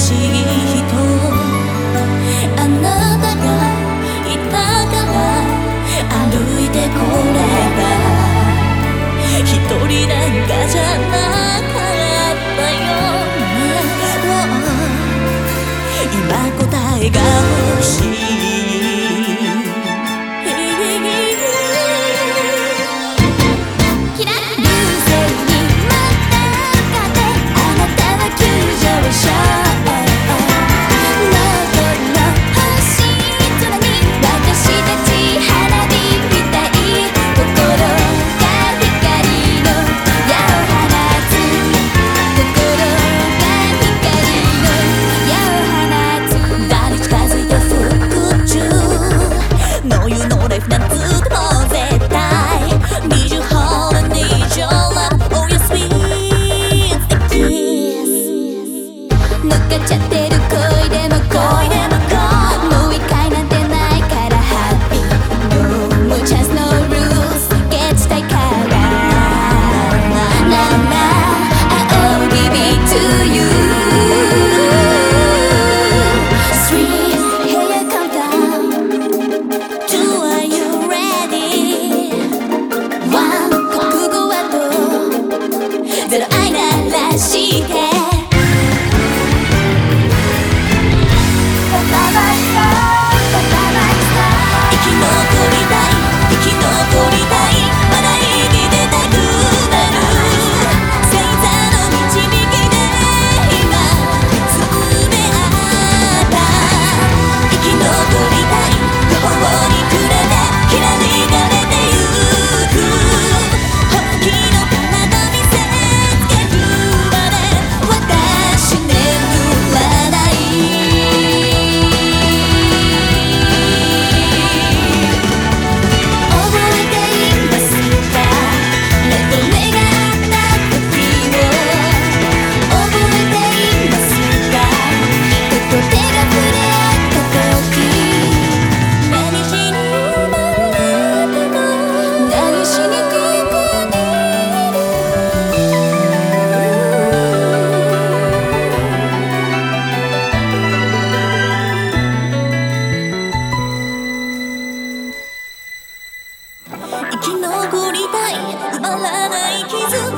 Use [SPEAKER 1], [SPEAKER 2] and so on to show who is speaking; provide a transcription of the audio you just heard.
[SPEAKER 1] あなたがいたから歩いてこれた一人なんかじゃなかったよ。
[SPEAKER 2] 生き残りたい。
[SPEAKER 1] 埋まらな
[SPEAKER 2] い
[SPEAKER 1] 傷。